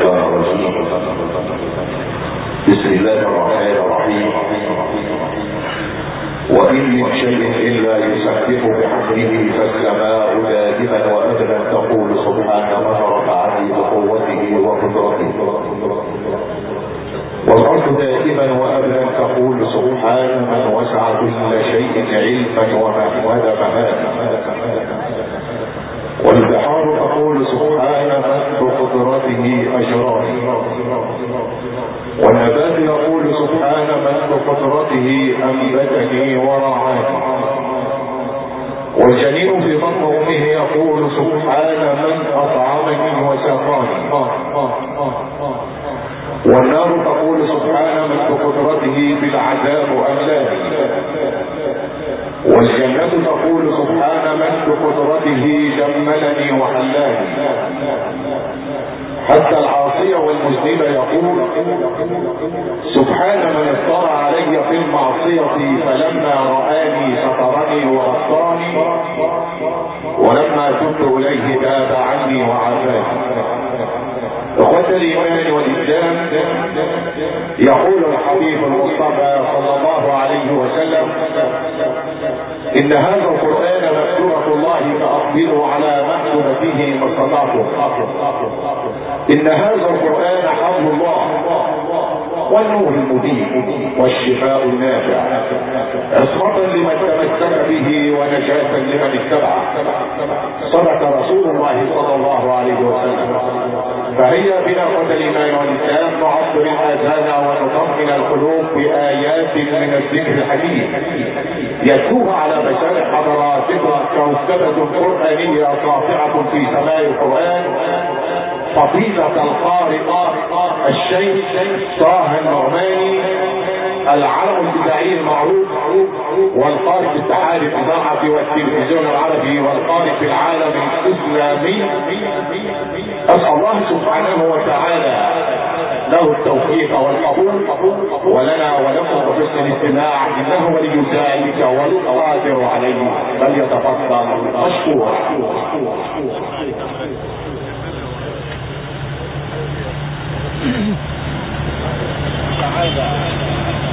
بسم الله الرحمن الرحيم. وإن من شيء إلا يسبح بحمده فالسماء دائما وأبدا تقول سبحان من رفعني بقوته وقدرته. والأرض دائما وأبدا تقول سبحان من وسع كل شيء علما ومحمد مهادا والبحار تقول سبحان من بقدرته أجراني والنبات يقول سبحان من بقدرته أنبتني ورعاني والجنين في بطن أمه يقول سبحان من أطعمني وسقاني والنار تقول سبحان من بقدرته بالعذاب أملاني والجنة تقول سبحان من بقدرته جملني وحلاني. حتى العاصية والمذنبة يقول سبحان من افترى علي في المعصية فلما رآني سترني وغطاني ولما تبت إليه تاب عني وعافاني. إخوة الإيمان والإسلام يقول الحبيب المصطفى صلى الله عليه وسلم إن هذا القرآن مكتوبة الله فاقبلوا على مكتوبته ما استطعتم إن هذا القرآن حبل الله والنور المبين والشفاء النافع. عصمة لمن تمسك به ونجاة لمن اتبعه صدق رسول الله صلى الله عليه وسلم. فهيا بنا قد الايمان والاسلام نعبر الاذهان ونطمئن القلوب بآيات من الذكر الحكيم يتلوها على مشارع حضراتكم كوكبة قرآنية ساطعة في سماء القرآن فضيلة القارئ الشيخ طه النعماني العرب البداعي المعروف والقارئ في اتحاد الاذاعه والتلفزيون العربي والقارئ في العالم الإسلامي. أسأل الله سبحانه وتعالى له التوفيق والقبول ولنا ولكم بحسن الاستماع إنه ولي ذلك والقادر عليه فليتفضل. مشكورا تعالى.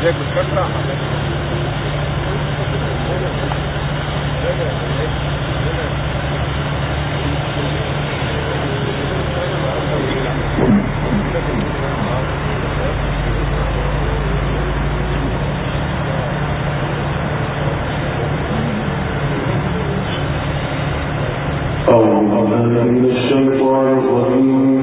ازيك بتفتح أعوذ بالله من الشيطان الرجيم.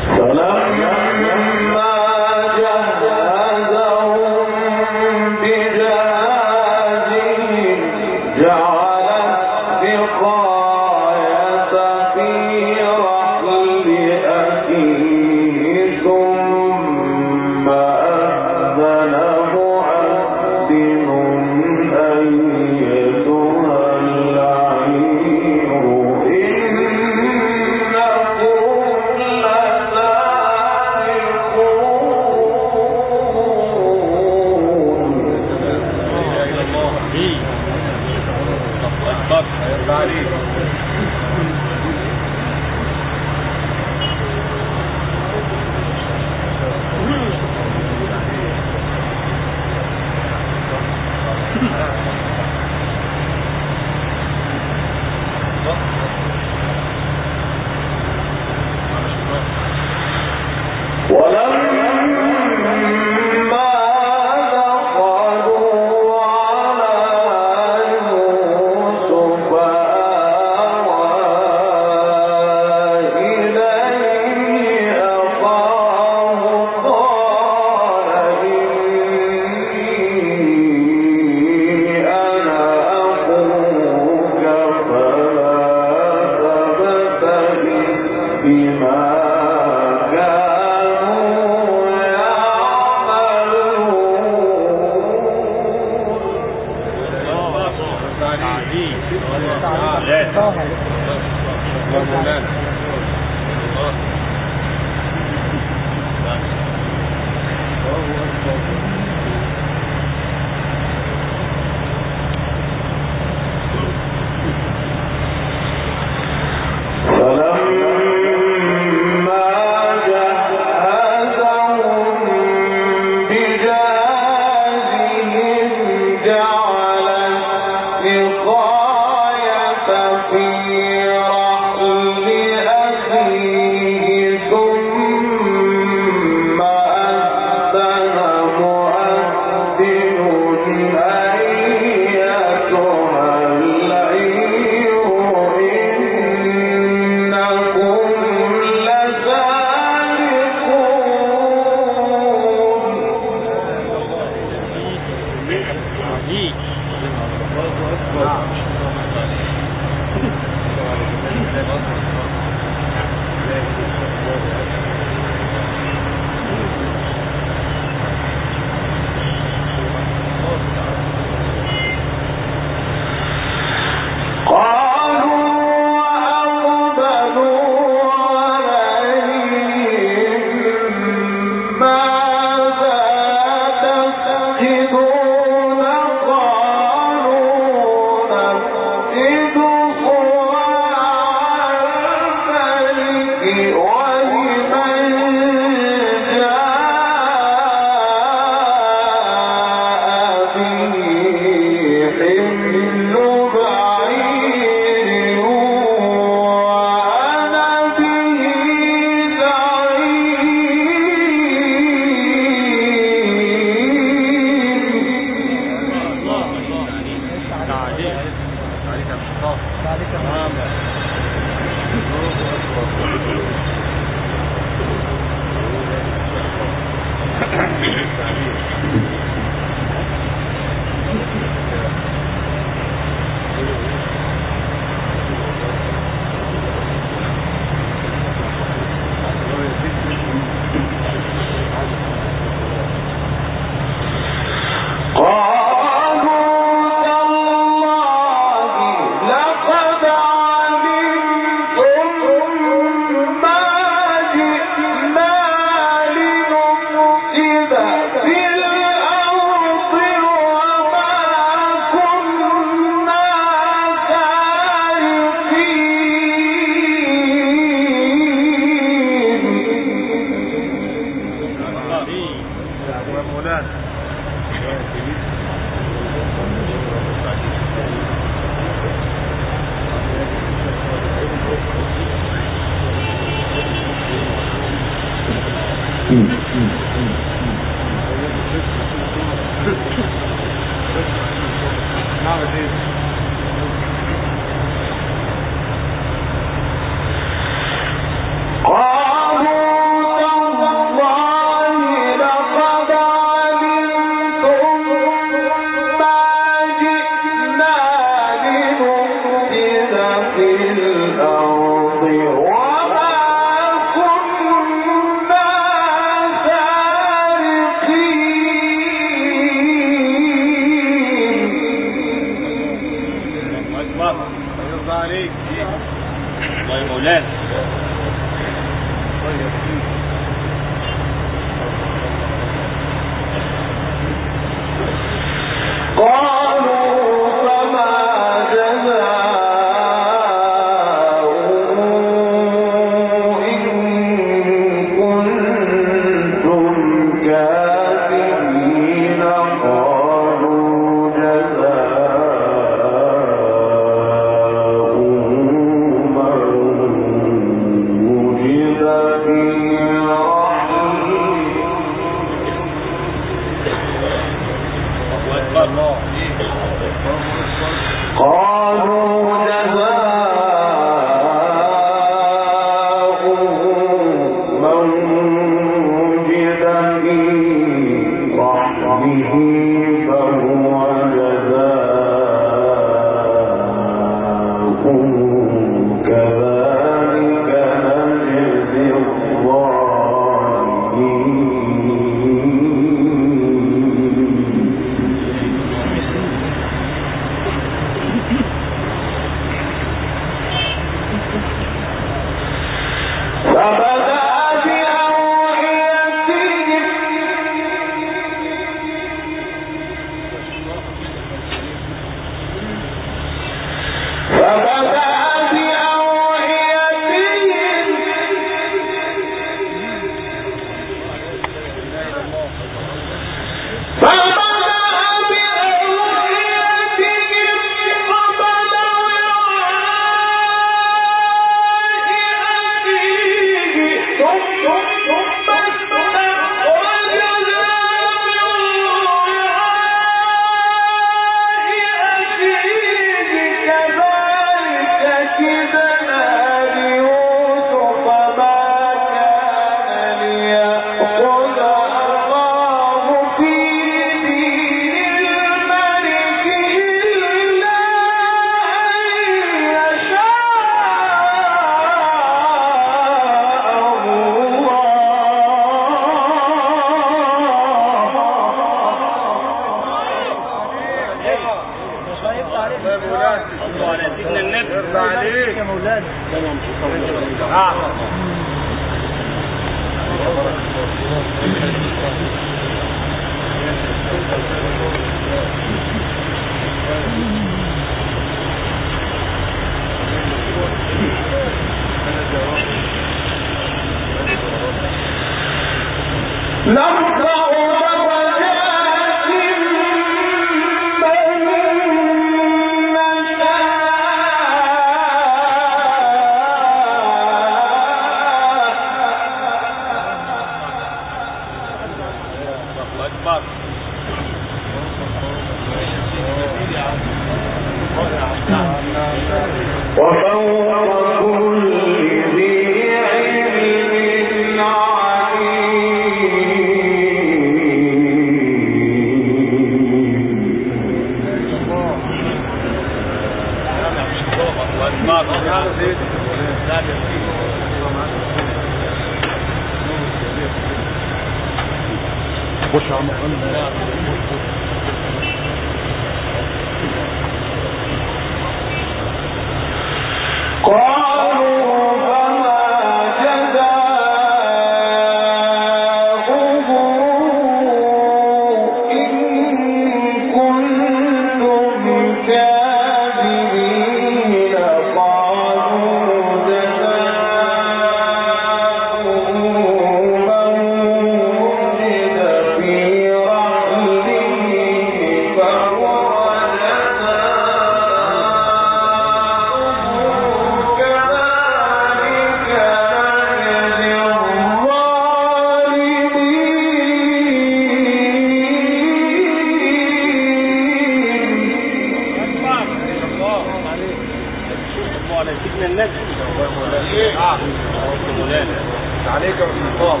عليك رسول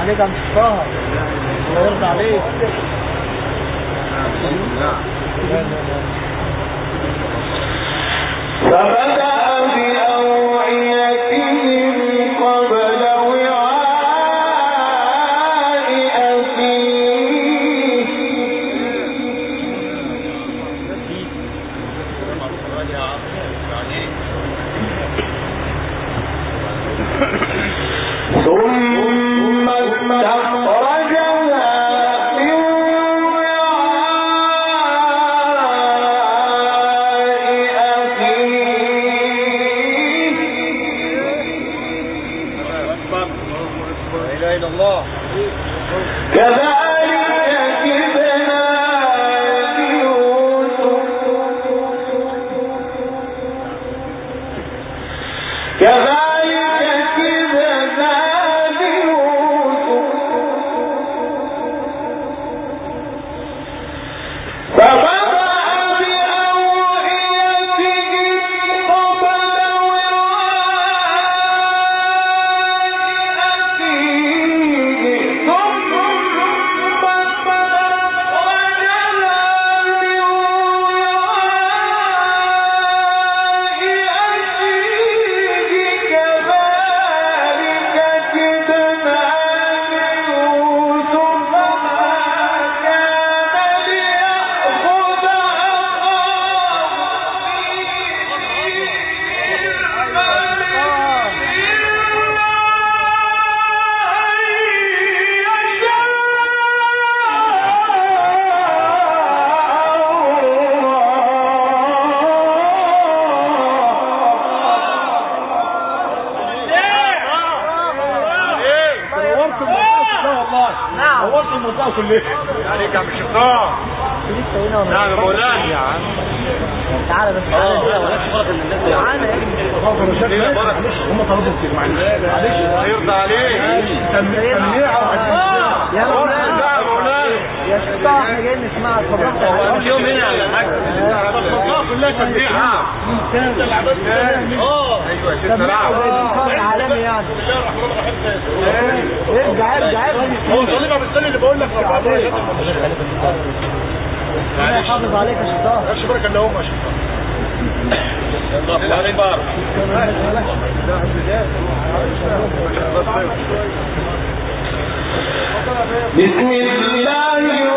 عليك يا مصطفى يرضى عليك. فبدأ بأوعيتهم كلها عليك يا عم الشيطان لسه هنا نعم يا مولانا يا عم تعالى بس تعالى تعالى يا ابني هم طلبوا كتير معلش يرضى عليك يا مولانا يا مولانا يا شطاح إحنا جايين نسمعك فضلت اليوم هنا على المنطقة كلها تنبيعها آه أيوه يا ست يعني. بسم الله الرحمن الرحيم ارجع ارجع ارجع هو طالبها بالسنه اللي بقول لك عليك. ربنا يحافظ عليك يا شطاح ماشي بركه اللي هم يا شيخ الله اكبر بسم الله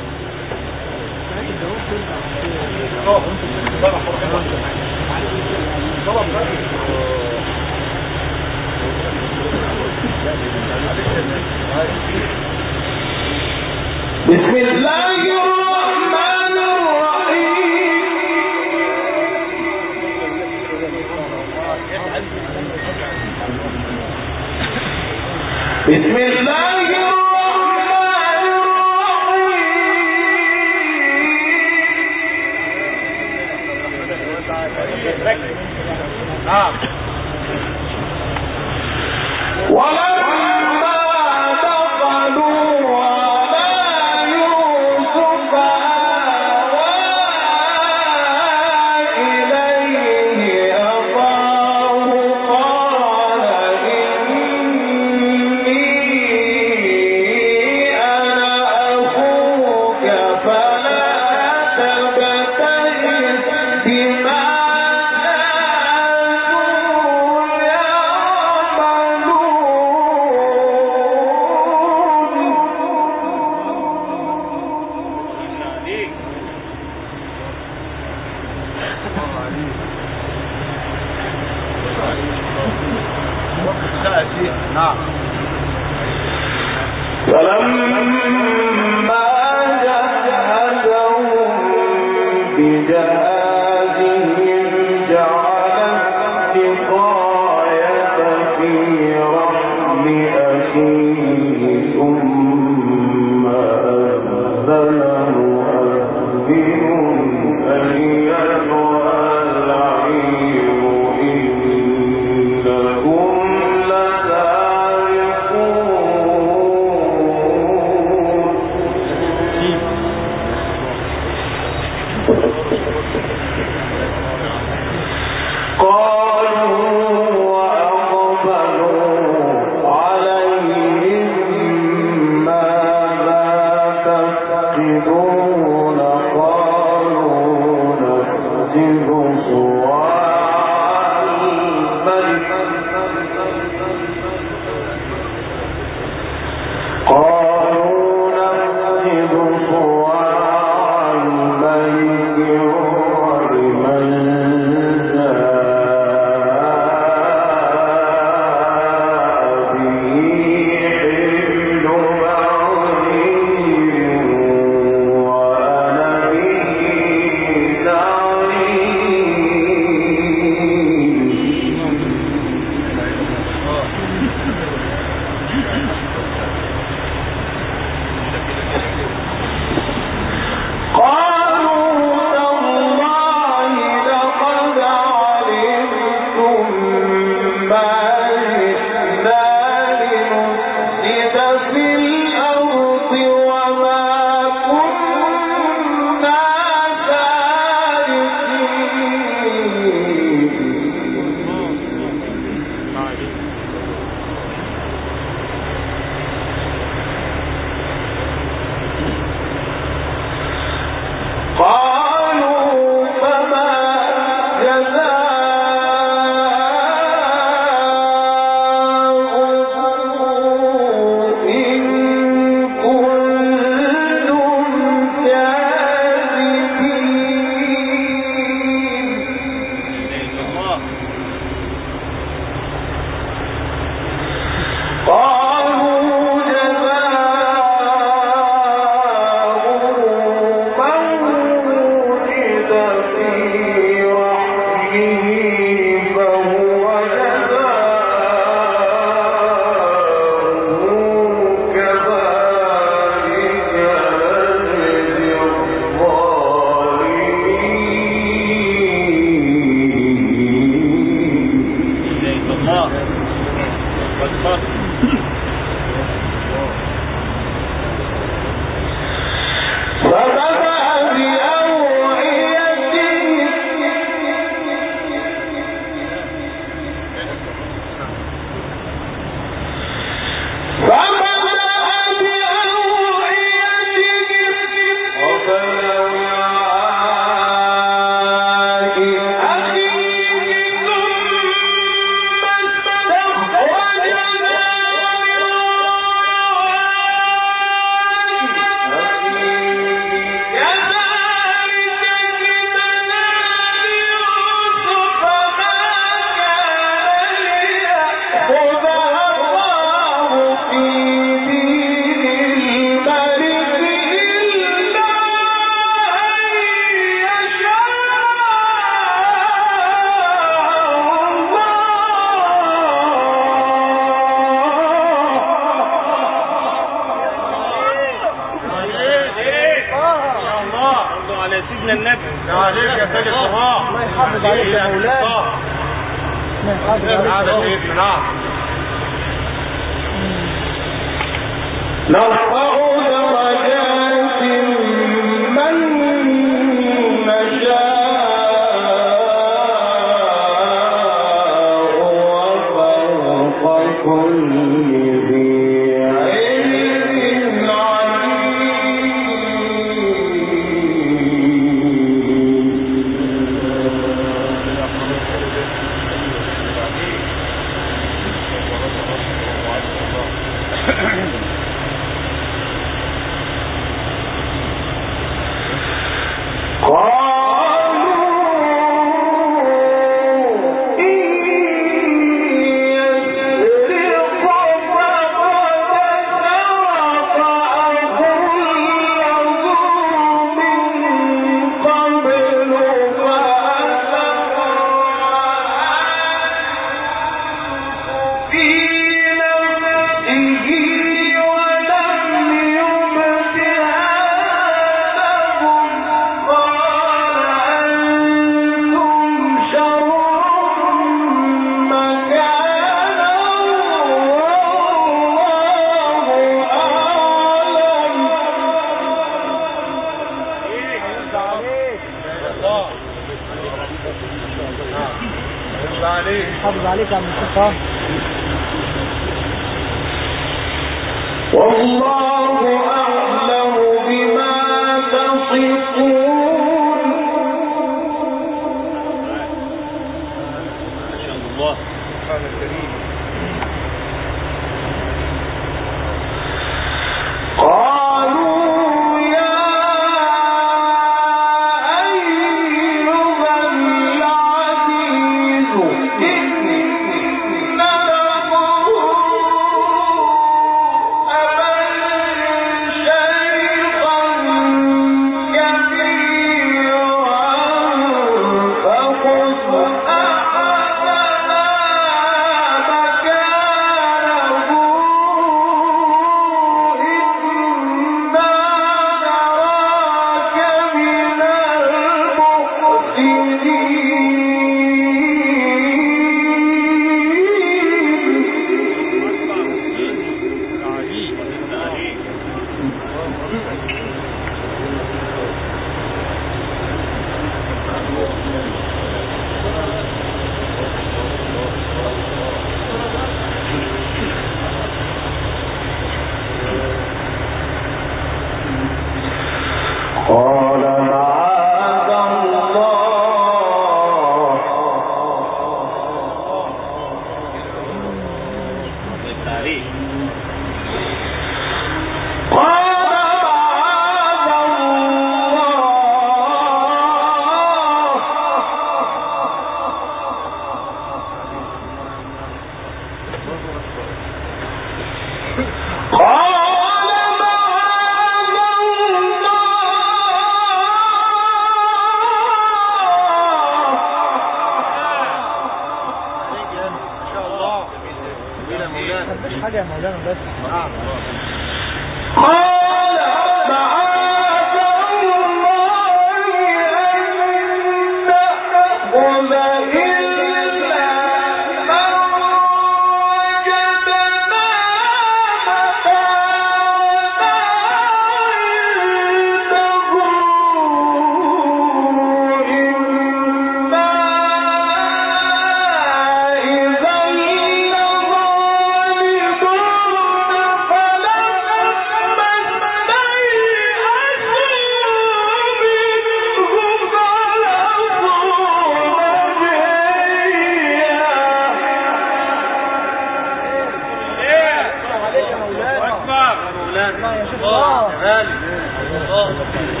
آه. الله. تمام آه. تمام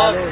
عليك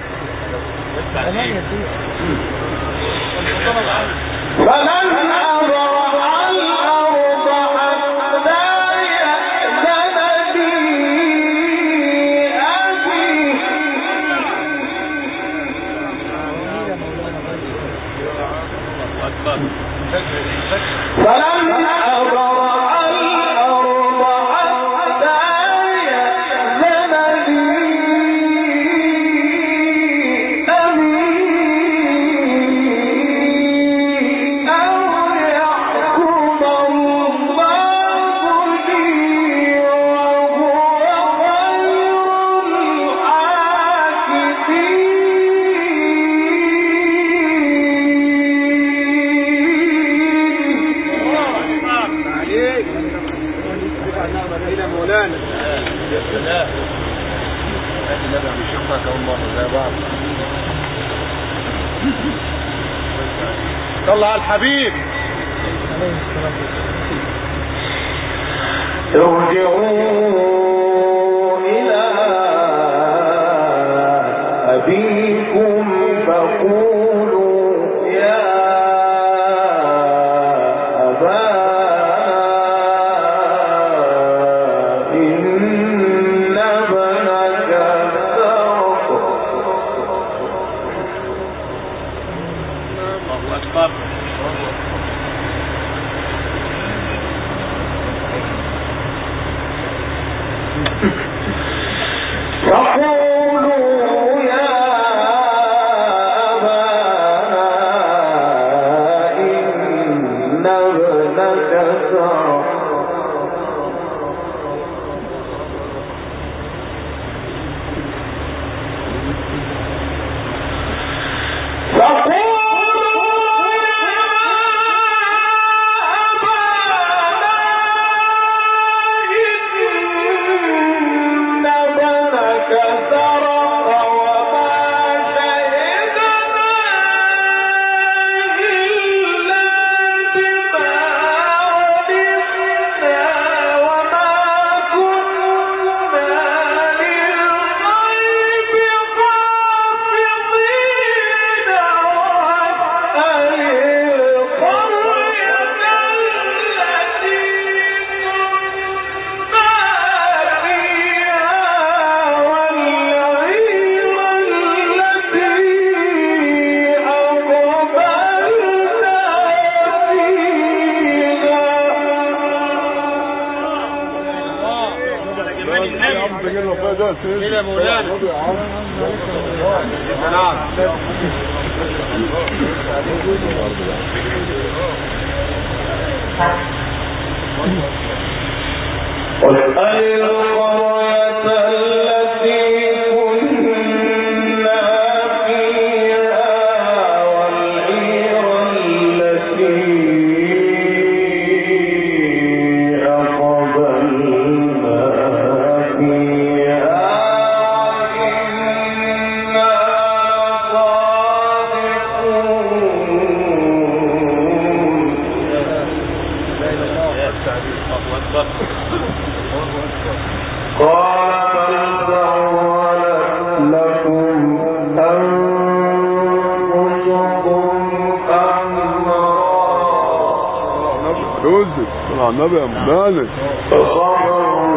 صلى على النبي مالك صبر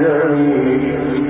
جميل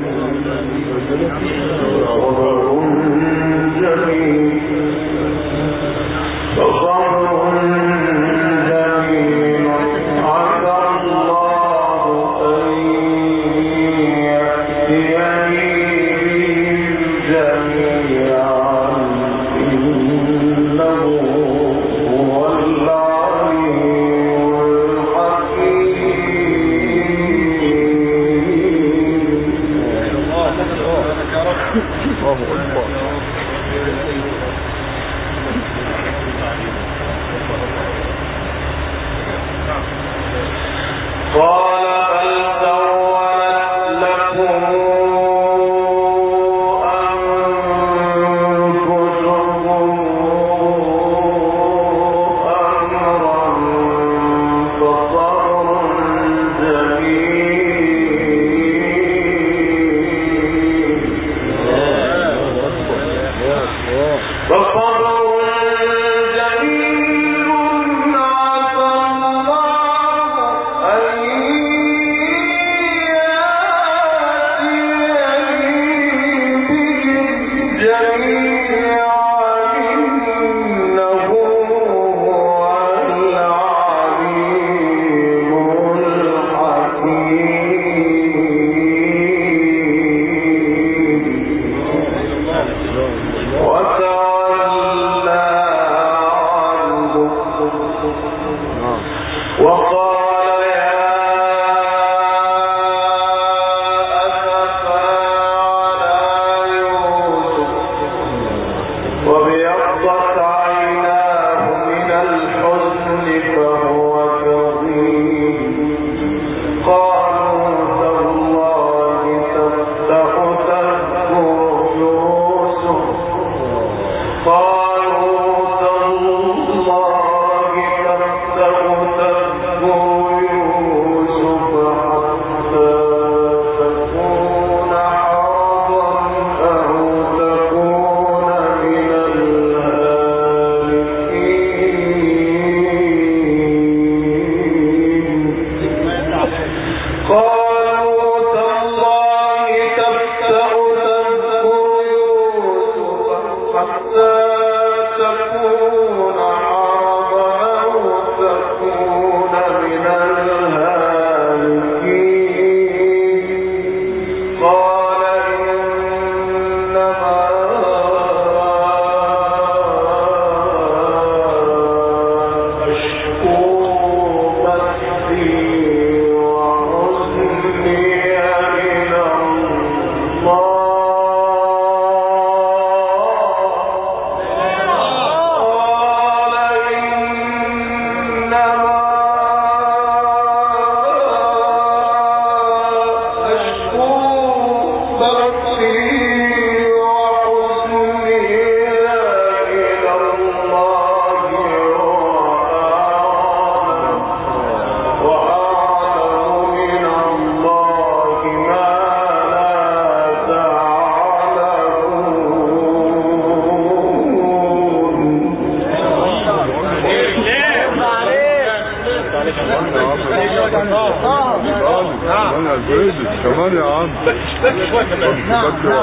يا سيدي كمان يا عم.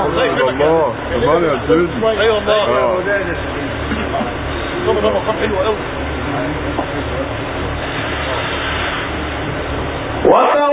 الله كمان يا سيدي أيوه والله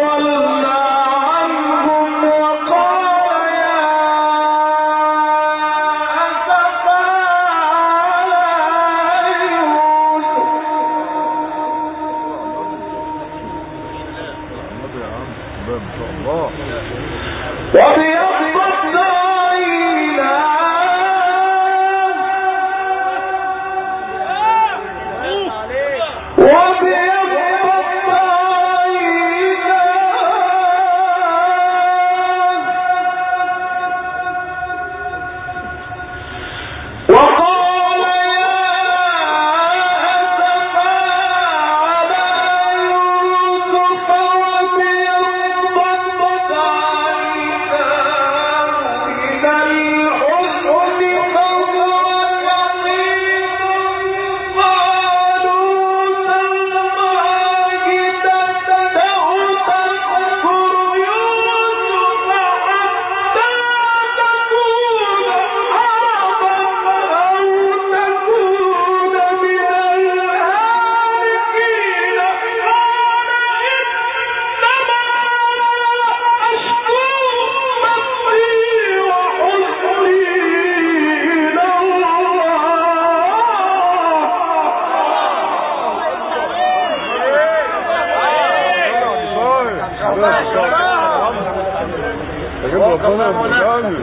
يا عم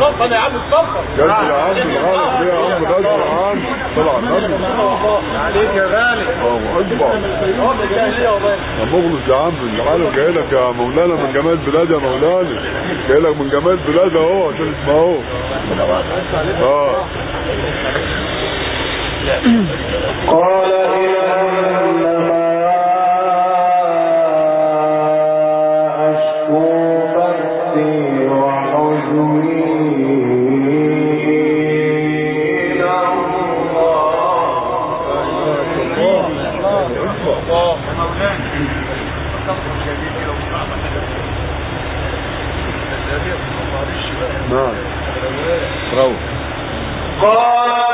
صفر يا عم الغلط جاي لك يا مولانا من جمال بلاد يا مولانا جاي لك من جمال بلاد اهو عشان تسمعوه آه قال انما Glória.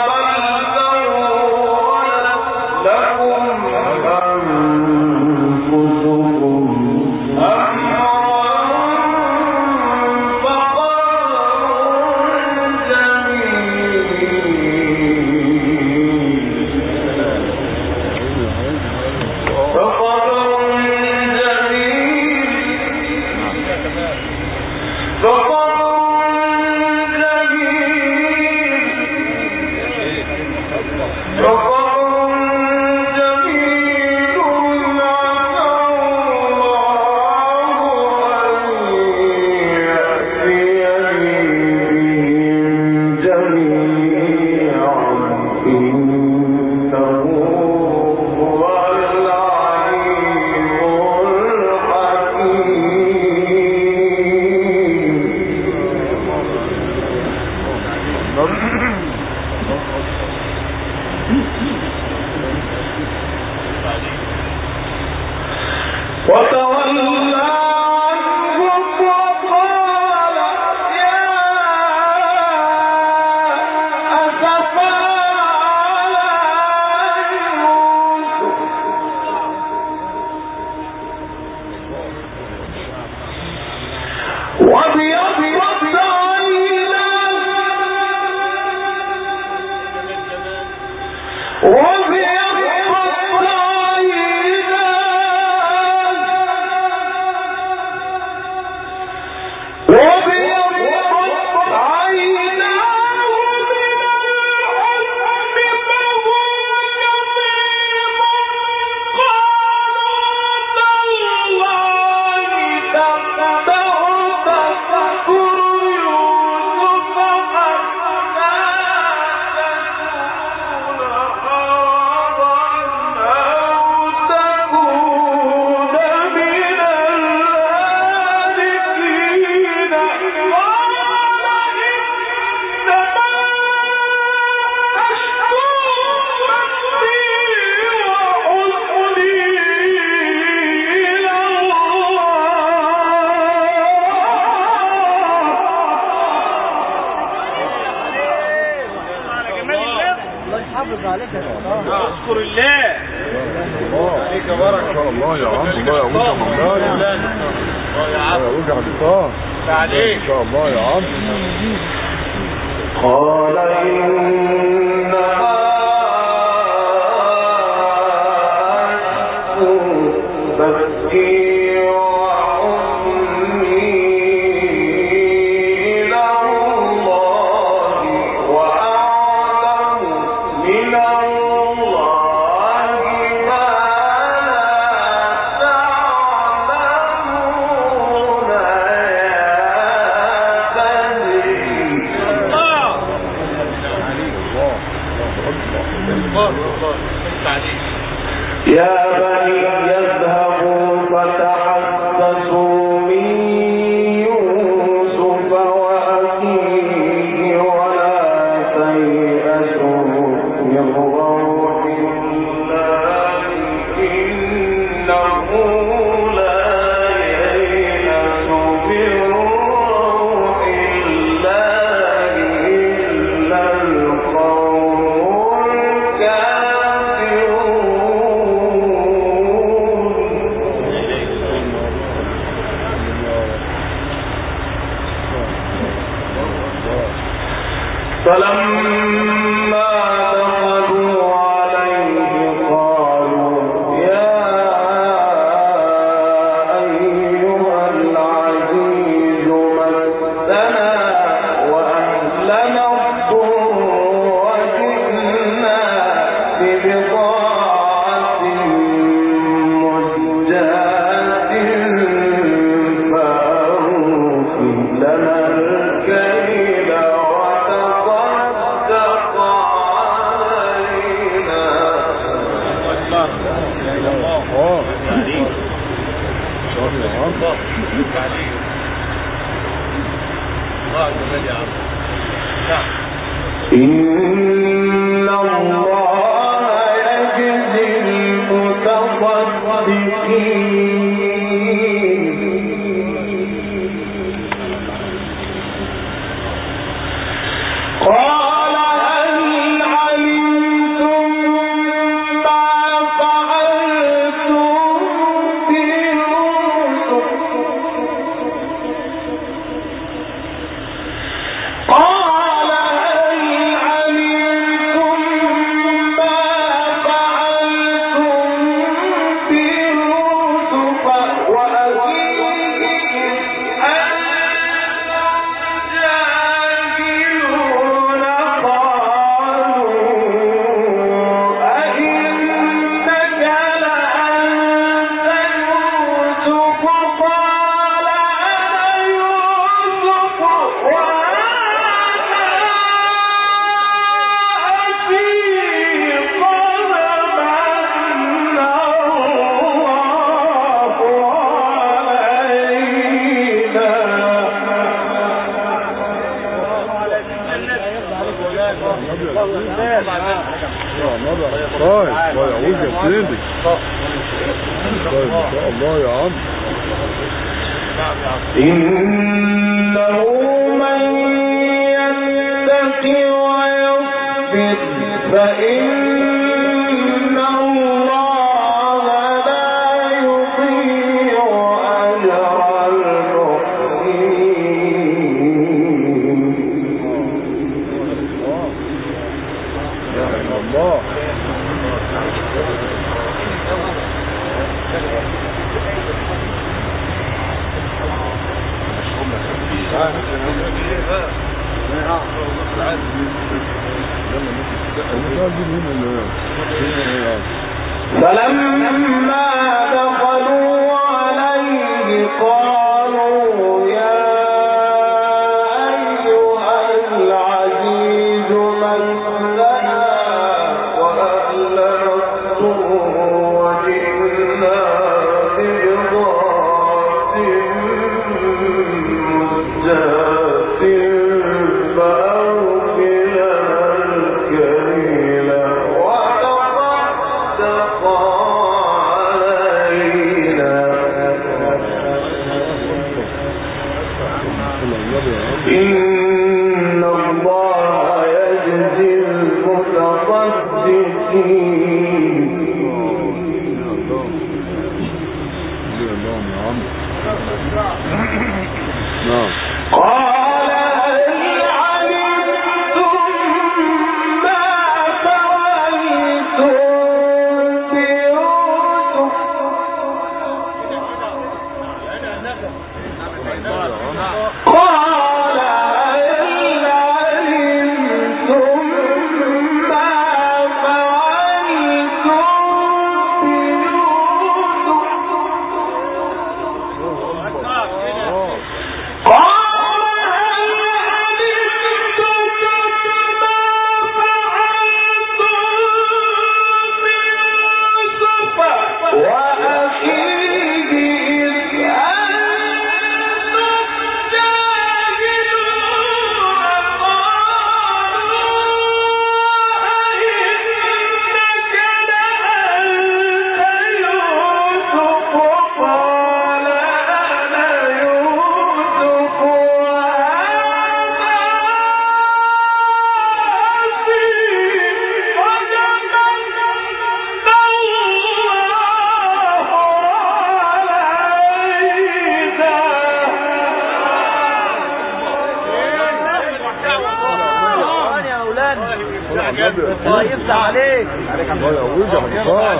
الله يفتح عليك. الله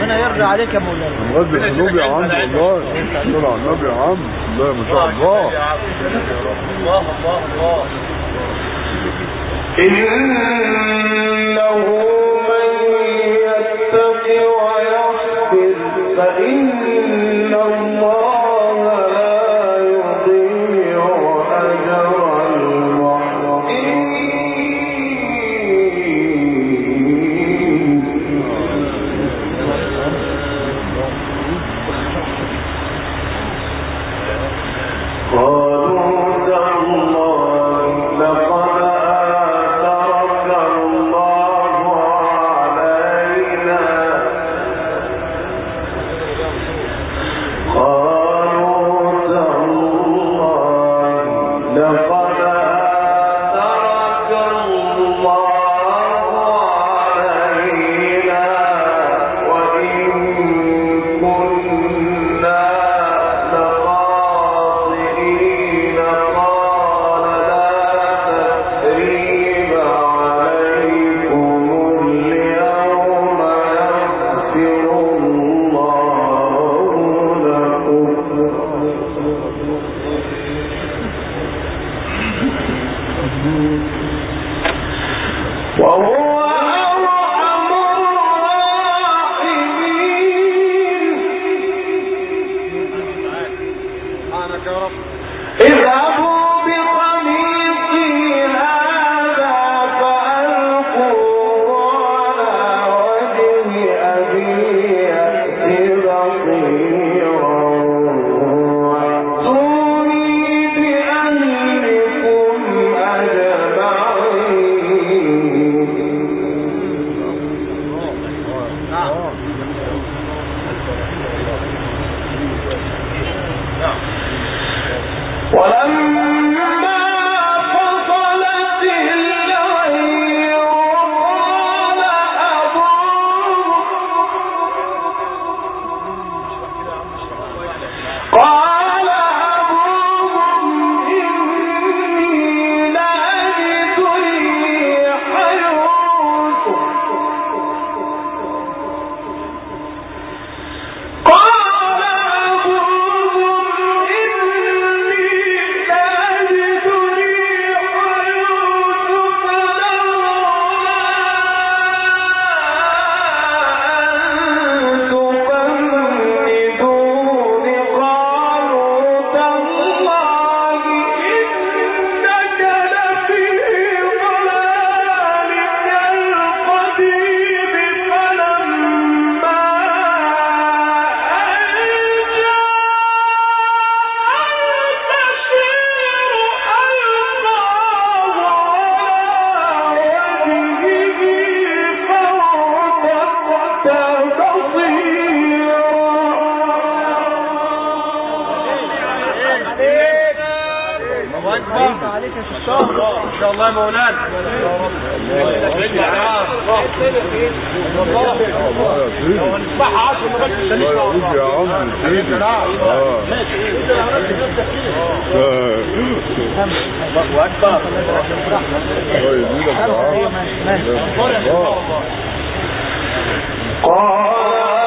ربنا يرضى عليك يا مولانا؟ ربنا يا عم الله صلى على النبي يا عم الله ما شاء الله. الله الله الله. إنه الله اكبر الله يزيدك يا عم الله قال